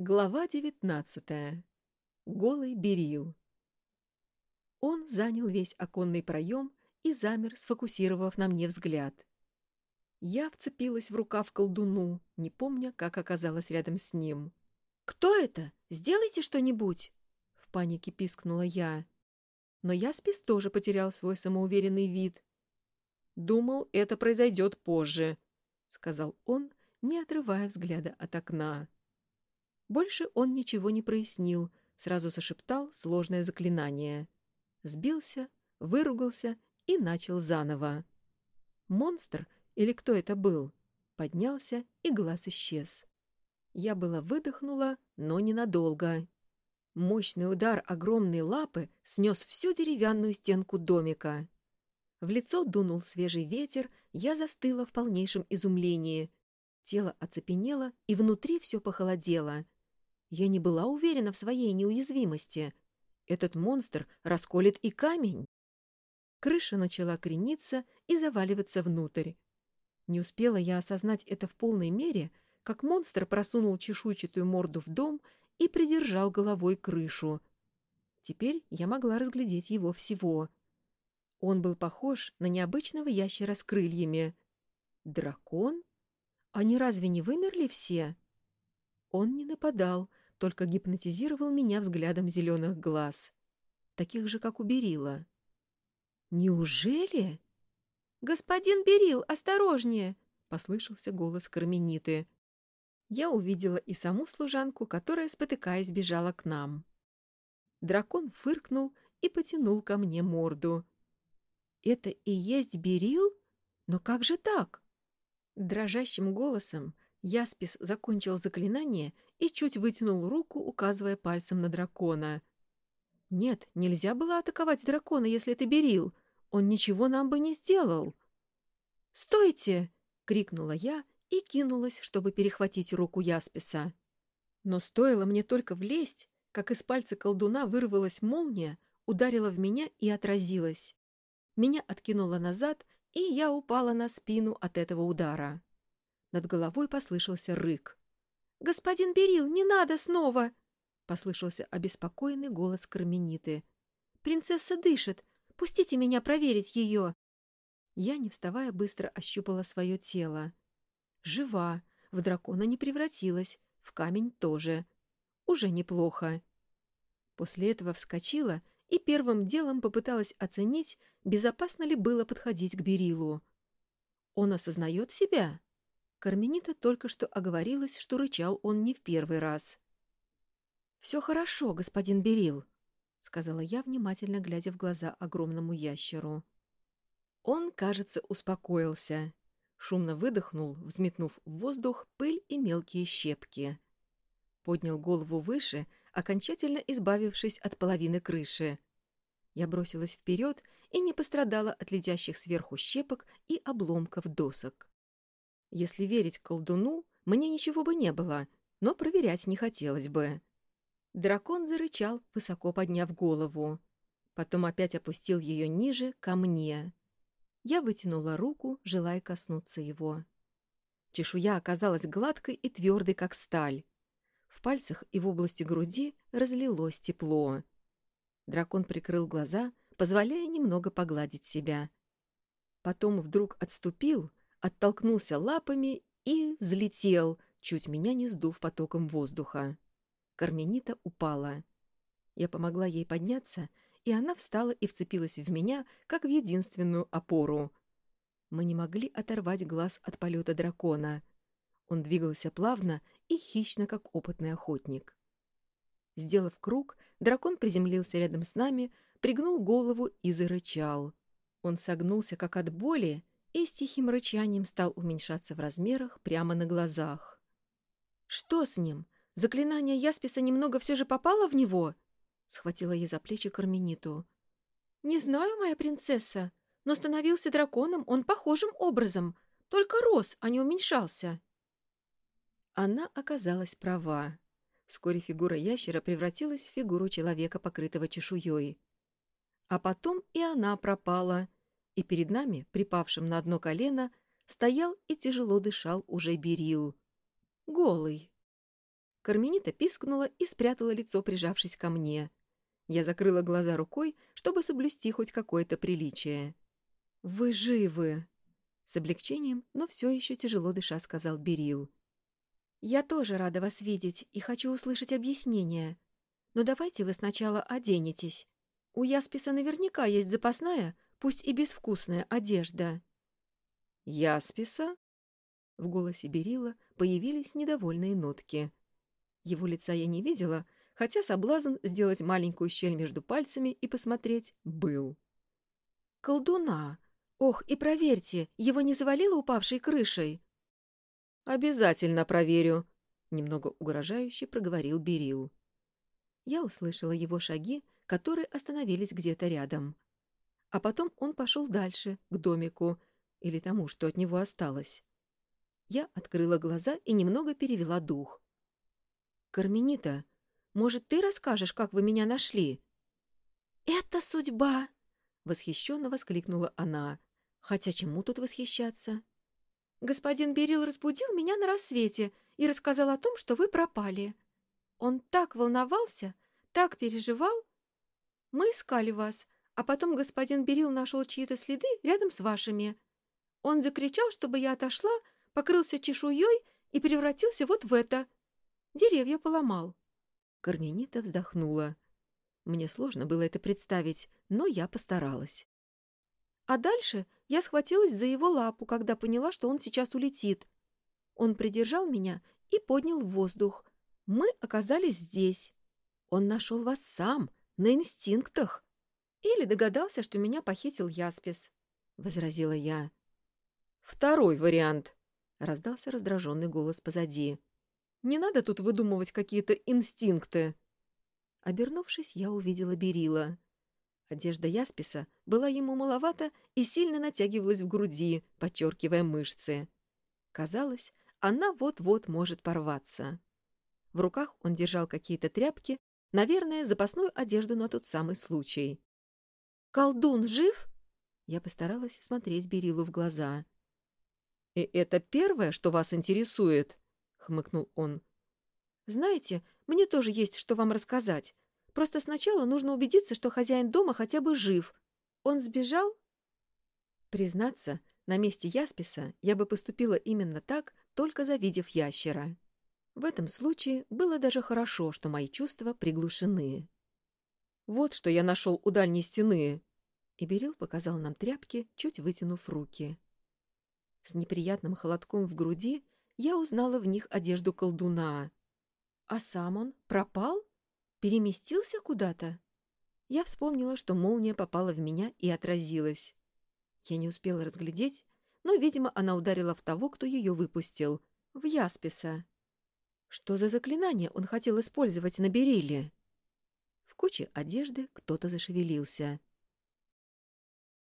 Глава девятнадцатая. Голый берил. Он занял весь оконный проем и замер, сфокусировав на мне взгляд. Я вцепилась в рукав колдуну, не помня, как оказалась рядом с ним. «Кто это? Сделайте что-нибудь!» В панике пискнула я. Но Яспис тоже потерял свой самоуверенный вид. «Думал, это произойдет позже», — сказал он, не отрывая взгляда от окна. Больше он ничего не прояснил, сразу зашептал сложное заклинание. Сбился, выругался и начал заново. Монстр, или кто это был, поднялся, и глаз исчез. Я была выдохнула, но ненадолго. Мощный удар огромной лапы снес всю деревянную стенку домика. В лицо дунул свежий ветер, я застыла в полнейшем изумлении. Тело оцепенело, и внутри все похолодело. Я не была уверена в своей неуязвимости. Этот монстр расколет и камень. Крыша начала крениться и заваливаться внутрь. Не успела я осознать это в полной мере, как монстр просунул чешуйчатую морду в дом и придержал головой крышу. Теперь я могла разглядеть его всего — он был похож на необычного ящера с крыльями. Дракон? Они разве не вымерли все? Он не нападал, только гипнотизировал меня взглядом зеленых глаз. Таких же, как у Берила. «Неужели?» «Господин Берил, осторожнее!» — послышался голос Кармениты. Я увидела и саму служанку, которая, спотыкаясь, бежала к нам. Дракон фыркнул и потянул ко мне морду. Это и есть Берил? Но как же так? Дрожащим голосом Яспис закончил заклинание и чуть вытянул руку, указывая пальцем на дракона. «Нет, нельзя было атаковать дракона, если это Берил. Он ничего нам бы не сделал». «Стойте!» — крикнула я и кинулась, чтобы перехватить руку Ясписа. Но стоило мне только влезть, как из пальца колдуна вырвалась молния, ударила в меня и отразилась. Меня откинуло назад, и я упала на спину от этого удара. Над головой послышался рык. «Господин Берил, не надо снова!» — послышался обеспокоенный голос Кармениты. «Принцесса дышит! Пустите меня проверить ее!» Я, не вставая, быстро ощупала свое тело. Жива, в дракона не превратилась, в камень тоже. Уже неплохо. После этого вскочила и первым делом попыталась оценить, безопасно ли было подходить к Берилу. Он осознает себя? Карменита только что оговорилась, что рычал он не в первый раз. «Все хорошо, господин Берил», — сказала я, внимательно глядя в глаза огромному ящеру. Он, кажется, успокоился. Шумно выдохнул, взметнув в воздух пыль и мелкие щепки. Поднял голову выше, окончательно избавившись от половины крыши. Я бросилась вперед и не пострадала от летящих сверху щепок и обломков досок. Если верить колдуну, мне ничего бы не было, но проверять не хотелось бы. Дракон зарычал, высоко подняв голову. Потом опять опустил ее ниже, ко мне. Я вытянула руку, желая коснуться его. Чешуя оказалась гладкой и твердой, как сталь. В пальцах и в области груди разлилось тепло. Дракон прикрыл глаза, позволяя немного погладить себя. Потом вдруг отступил, оттолкнулся лапами и взлетел, чуть меня не сдув потоком воздуха. Карменита упала. Я помогла ей подняться, и она встала и вцепилась в меня, как в единственную опору. Мы не могли оторвать глаз от полета дракона. Он двигался плавно и хищно, как опытный охотник. Сделав круг, дракон приземлился рядом с нами, пригнул голову и зарычал. Он согнулся, как от боли, и с тихим рычанием стал уменьшаться в размерах прямо на глазах. «Что с ним? Заклинание Ясписа немного все же попало в него?» — схватила я за плечи Кармениту. «Не знаю, моя принцесса, но становился драконом он похожим образом, только рос, а не уменьшался». Она оказалась права. Вскоре фигура ящера превратилась в фигуру человека, покрытого чешуей. А потом и она пропала, и перед нами, припавшим на одно колено, стоял и тяжело дышал уже Берил. Голый. Карменита пискнула и спрятала лицо, прижавшись ко мне. Я закрыла глаза рукой, чтобы соблюсти хоть какое-то приличие. «Вы живы!» С облегчением, но все еще тяжело дыша, сказал Берил. «Я тоже рада вас видеть и хочу услышать объяснение. Но давайте вы сначала оденетесь. У Ясписа наверняка есть запасная, пусть и безвкусная одежда». «Ясписа?» В голосе Берила появились недовольные нотки. Его лица я не видела, хотя соблазн сделать маленькую щель между пальцами и посмотреть был. «Колдуна! Ох, и проверьте, его не завалило упавшей крышей!» «Обязательно проверю», — немного угрожающе проговорил Берил. Я услышала его шаги, которые остановились где-то рядом. А потом он пошел дальше, к домику, или тому, что от него осталось. Я открыла глаза и немного перевела дух. «Карменита, может, ты расскажешь, как вы меня нашли?» «Это судьба!» — восхищенно воскликнула она. «Хотя чему тут восхищаться?» Господин Берил разбудил меня на рассвете и рассказал о том, что вы пропали. Он так волновался, так переживал. Мы искали вас, а потом господин Берил нашел чьи-то следы рядом с вашими. Он закричал, чтобы я отошла, покрылся чешуей и превратился вот в это. Деревья поломал. Карменита вздохнула. Мне сложно было это представить, но я постаралась. А дальше я схватилась за его лапу, когда поняла, что он сейчас улетит. Он придержал меня и поднял в воздух. Мы оказались здесь. Он нашел вас сам, на инстинктах. Или догадался, что меня похитил Яспис, — возразила я. «Второй вариант», — раздался раздраженный голос позади. «Не надо тут выдумывать какие-то инстинкты». Обернувшись, я увидела Берила. Одежда Ясписа была ему маловата и сильно натягивалась в груди, подчеркивая мышцы. Казалось, она вот-вот может порваться. В руках он держал какие-то тряпки, наверное, запасную одежду на тот самый случай. «Колдун жив?» Я постаралась смотреть Берилу в глаза. «И это первое, что вас интересует?» — хмыкнул он. «Знаете, мне тоже есть что вам рассказать. Просто сначала нужно убедиться, что хозяин дома хотя бы жив. Он сбежал? Признаться, на месте Ясписа я бы поступила именно так, только завидев ящера. В этом случае было даже хорошо, что мои чувства приглушены. «Вот что я нашел у дальней стены!» И Берил показал нам тряпки, чуть вытянув руки. С неприятным холодком в груди я узнала в них одежду колдуна. А сам он пропал? Переместился куда-то? Я вспомнила, что молния попала в меня и отразилась. Я не успела разглядеть, но, видимо, она ударила в того, кто ее выпустил, в Ясписа. Что за заклинание он хотел использовать на Берилле? Куче одежды кто-то зашевелился.